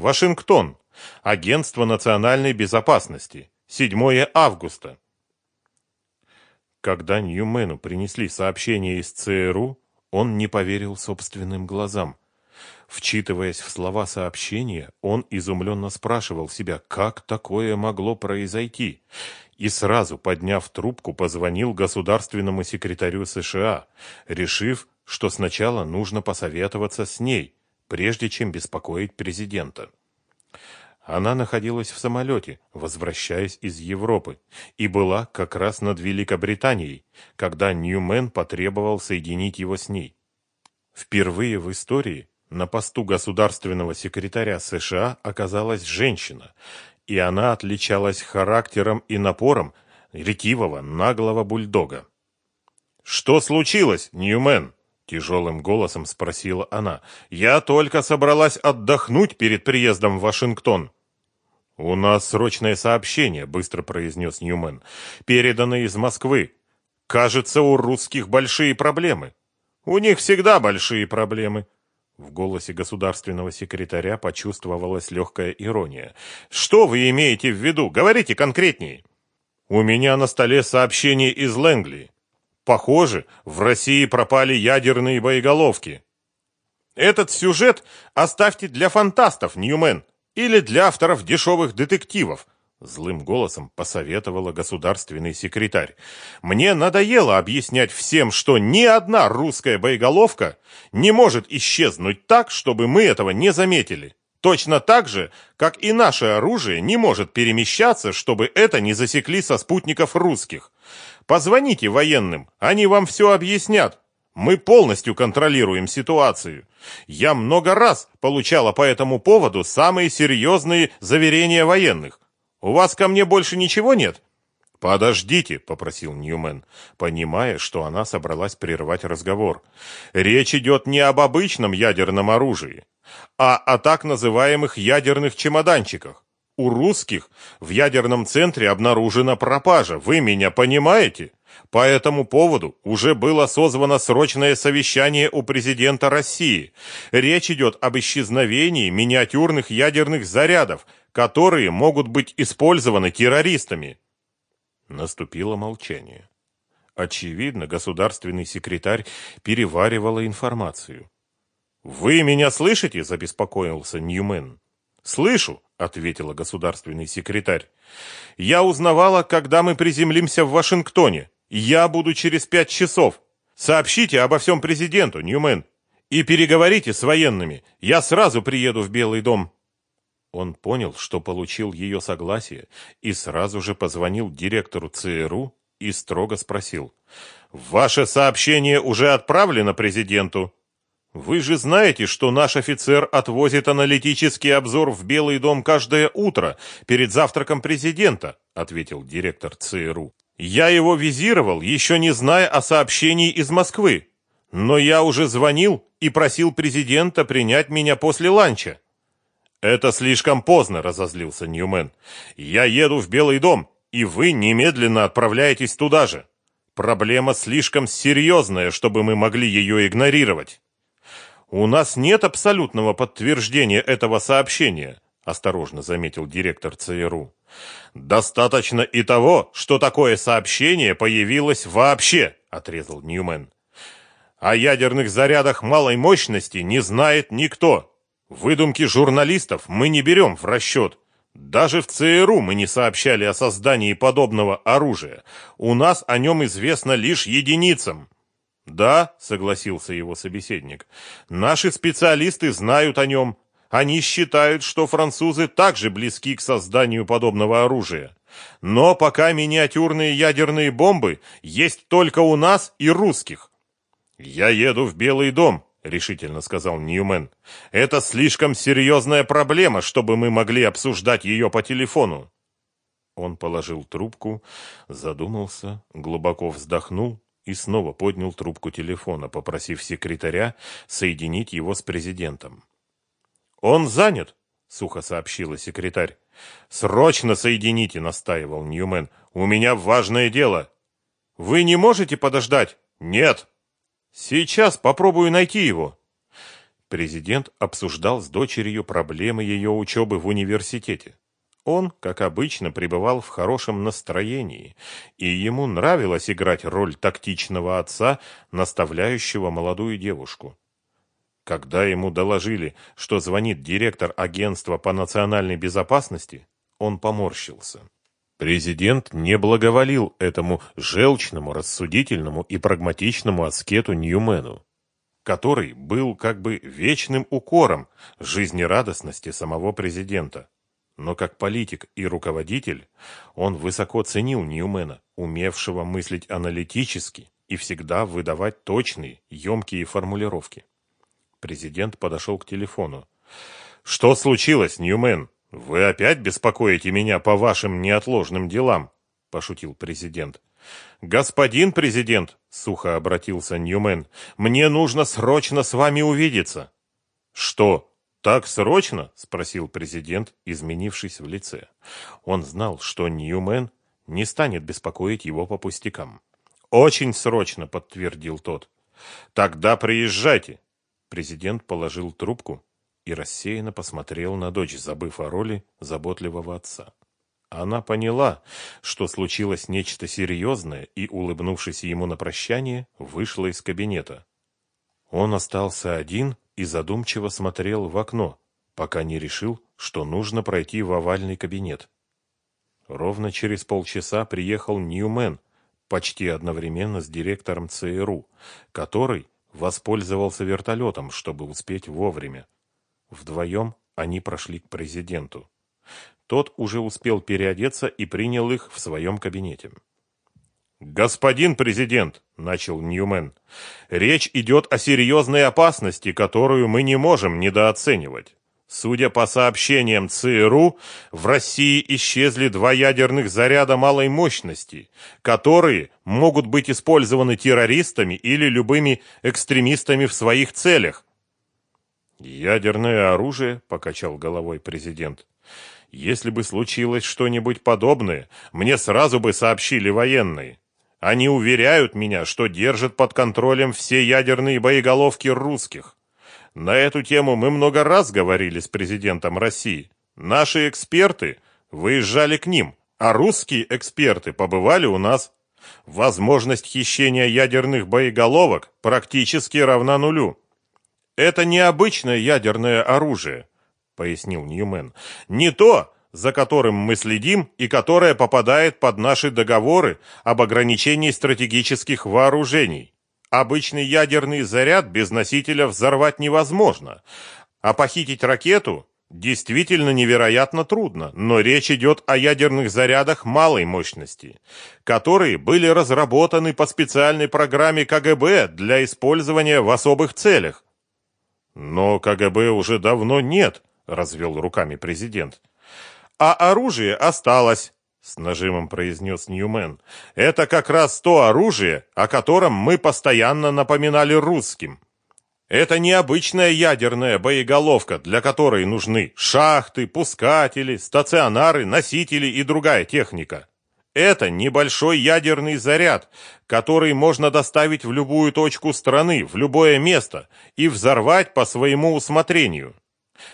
Вашингтон. Агентство национальной безопасности. 7 августа. Когда Ньюмену принесли сообщение из ЦРУ, он не поверил собственным глазам. Вчитываясь в слова сообщения, он изумленно спрашивал себя, как такое могло произойти, и сразу, подняв трубку, позвонил государственному секретарю США, решив, что сначала нужно посоветоваться с ней, прежде чем беспокоить президента. Она находилась в самолете, возвращаясь из Европы, и была как раз над Великобританией, когда Ньюмен потребовал соединить его с ней. Впервые в истории на посту государственного секретаря США оказалась женщина, и она отличалась характером и напором ретивого, наглого бульдога. «Что случилось, Ньюмен?» – тяжелым голосом спросила она. «Я только собралась отдохнуть перед приездом в Вашингтон». «У нас срочное сообщение», — быстро произнес Ньюмен. «Передано из Москвы. Кажется, у русских большие проблемы». «У них всегда большие проблемы». В голосе государственного секретаря почувствовалась легкая ирония. «Что вы имеете в виду? Говорите конкретнее». «У меня на столе сообщение из Лэнгли. Похоже, в России пропали ядерные боеголовки». «Этот сюжет оставьте для фантастов, Ньюмен», или для авторов дешевых детективов, злым голосом посоветовала государственный секретарь. Мне надоело объяснять всем, что ни одна русская боеголовка не может исчезнуть так, чтобы мы этого не заметили. Точно так же, как и наше оружие не может перемещаться, чтобы это не засекли со спутников русских. Позвоните военным, они вам все объяснят. Мы полностью контролируем ситуацию. Я много раз получала по этому поводу самые серьезные заверения военных. У вас ко мне больше ничего нет? Подождите, попросил Ньюмен, понимая, что она собралась прервать разговор. Речь идет не об обычном ядерном оружии, а о так называемых ядерных чемоданчиках. У русских в ядерном центре обнаружена пропажа. Вы меня понимаете? По этому поводу уже было созвано срочное совещание у президента России. Речь идет об исчезновении миниатюрных ядерных зарядов, которые могут быть использованы террористами. Наступило молчание. Очевидно, государственный секретарь переваривала информацию. «Вы меня слышите?» – забеспокоился Ньюмен. «Слышу», – ответила государственный секретарь. «Я узнавала, когда мы приземлимся в Вашингтоне. Я буду через пять часов. Сообщите обо всем президенту, Ньюмен. И переговорите с военными. Я сразу приеду в Белый дом. Он понял, что получил ее согласие, и сразу же позвонил директору ЦРУ и строго спросил. «Ваше сообщение уже отправлено президенту?» «Вы же знаете, что наш офицер отвозит аналитический обзор в Белый дом каждое утро перед завтраком президента», ответил директор ЦРУ. Я его визировал, еще не зная о сообщении из Москвы. Но я уже звонил и просил президента принять меня после ланча. Это слишком поздно, разозлился Ньюмен. Я еду в Белый дом, и вы немедленно отправляетесь туда же. Проблема слишком серьезная, чтобы мы могли ее игнорировать. У нас нет абсолютного подтверждения этого сообщения, осторожно заметил директор ЦРУ. Достаточно и того, что такое сообщение появилось вообще, отрезал Ньюмен. О ядерных зарядах малой мощности не знает никто. Выдумки журналистов мы не берем в расчет. Даже в ЦРУ мы не сообщали о создании подобного оружия. У нас о нем известно лишь единицам. Да, согласился его собеседник. Наши специалисты знают о нем, они считают, что французы также близки к созданию подобного оружия. Но пока миниатюрные ядерные бомбы есть только у нас и русских. Я еду в Белый дом, решительно сказал Ньюмен. Это слишком серьезная проблема, чтобы мы могли обсуждать ее по телефону. Он положил трубку, задумался, глубоко вздохнул и снова поднял трубку телефона, попросив секретаря соединить его с президентом. Он занят, сухо сообщила секретарь. Срочно соедините, настаивал Ньюмен. У меня важное дело. Вы не можете подождать? Нет. Сейчас попробую найти его. Президент обсуждал с дочерью проблемы ее учебы в университете. Он, как обычно, пребывал в хорошем настроении, и ему нравилось играть роль тактичного отца, наставляющего молодую девушку. Когда ему доложили, что звонит директор агентства по национальной безопасности, он поморщился. Президент не благоволил этому желчному, рассудительному и прагматичному аскету Ньюмену, который был как бы вечным укором жизнерадостности самого президента. Но как политик и руководитель он высоко ценил Ньюмена, умевшего мыслить аналитически и всегда выдавать точные, емкие формулировки. Президент подошел к телефону. «Что случилось, Ньюмен? Вы опять беспокоите меня по вашим неотложным делам?» – пошутил президент. «Господин президент», – сухо обратился Ньюмен, – «мне нужно срочно с вами увидеться». «Что, так срочно?» – спросил президент, изменившись в лице. Он знал, что Ньюмен не станет беспокоить его по пустякам. «Очень срочно», – подтвердил тот. «Тогда приезжайте. Президент положил трубку и рассеянно посмотрел на дочь, забыв о роли заботливого отца. Она поняла, что случилось нечто серьезное, и, улыбнувшись ему на прощание, вышла из кабинета. Он остался один и задумчиво смотрел в окно, пока не решил, что нужно пройти в овальный кабинет. Ровно через полчаса приехал Ньюмен, почти одновременно с директором ЦРУ, который воспользовался вертолетом, чтобы успеть вовремя. Вдвоем они прошли к президенту. Тот уже успел переодеться и принял их в своем кабинете. «Господин президент», — начал Ньюмен, — «речь идет о серьезной опасности, которую мы не можем недооценивать. Судя по сообщениям ЦРУ, в России исчезли два ядерных заряда малой мощности, которые могут быть использованы террористами или любыми экстремистами в своих целях. Ядерное оружие, покачал головой президент. Если бы случилось что-нибудь подобное, мне сразу бы сообщили военные. Они уверяют меня, что держат под контролем все ядерные боеголовки русских. На эту тему мы много раз говорили с президентом России. Наши эксперты выезжали к ним, а русские эксперты побывали у нас. Возможность хищения ядерных боеголовок практически равна нулю. Это необычное ядерное оружие, пояснил Ньюмен. Не то, за которым мы следим и которое попадает под наши договоры об ограничении стратегических вооружений. Обычный ядерный заряд без носителя взорвать невозможно, а похитить ракету действительно невероятно трудно, но речь идет о ядерных зарядах малой мощности, которые были разработаны по специальной программе КГБ для использования в особых целях. Но КГБ уже давно нет, развел руками президент. А оружие осталось. С нажимом произнес Ньюмен. Это как раз то оружие, о котором мы постоянно напоминали русским. Это необычная ядерная боеголовка, для которой нужны шахты, пускатели, стационары, носители и другая техника. Это небольшой ядерный заряд, который можно доставить в любую точку страны, в любое место и взорвать по своему усмотрению.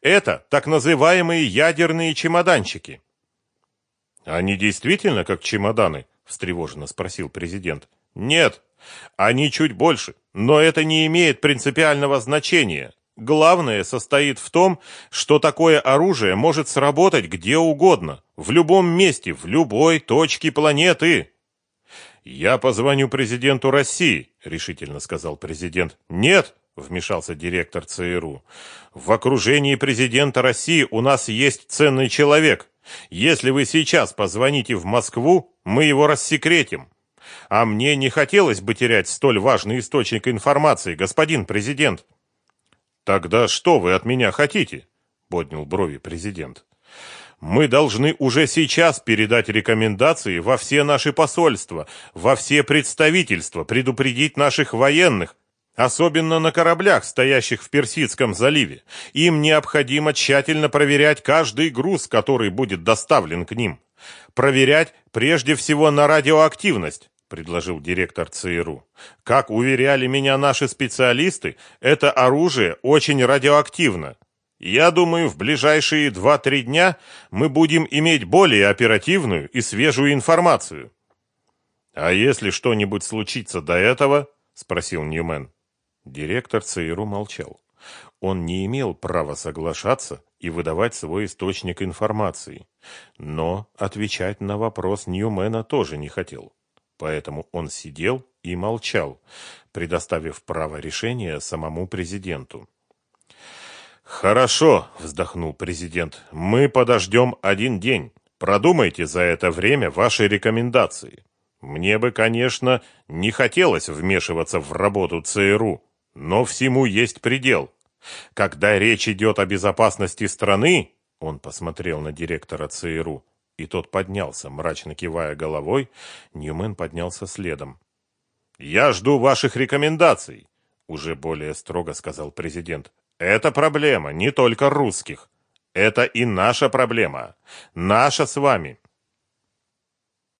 Это так называемые ядерные чемоданчики. Они действительно как чемоданы? встревоженно спросил президент. Нет, они чуть больше, но это не имеет принципиального значения. Главное состоит в том, что такое оружие может сработать где угодно, в любом месте, в любой точке планеты. Я позвоню президенту России, решительно сказал президент. Нет, вмешался директор ЦРУ. В окружении президента России у нас есть ценный человек. Если вы сейчас позвоните в Москву, мы его рассекретим. А мне не хотелось бы терять столь важный источник информации, господин президент. Тогда что вы от меня хотите? поднял брови президент. Мы должны уже сейчас передать рекомендации во все наши посольства, во все представительства, предупредить наших военных, Особенно на кораблях, стоящих в Персидском заливе. Им необходимо тщательно проверять каждый груз, который будет доставлен к ним. Проверять прежде всего на радиоактивность. предложил директор ЦРУ. Как уверяли меня наши специалисты, это оружие очень радиоактивно. Я думаю, в ближайшие 2-3 дня мы будем иметь более оперативную и свежую информацию. А если что-нибудь случится до этого? спросил Ньюмен. Директор ЦРУ молчал. Он не имел права соглашаться и выдавать свой источник информации. Но отвечать на вопрос Ньюмена тоже не хотел. Поэтому он сидел и молчал, предоставив право решения самому президенту. «Хорошо», — вздохнул президент, — «мы подождем один день. Продумайте за это время ваши рекомендации. Мне бы, конечно, не хотелось вмешиваться в работу ЦРУ, но всему есть предел. Когда речь идет о безопасности страны, он посмотрел на директора ЦРУ, и тот поднялся, мрачно кивая головой, Ньюмен поднялся следом. «Я жду ваших рекомендаций», — уже более строго сказал президент. «Это проблема не только русских. Это и наша проблема. Наша с вами.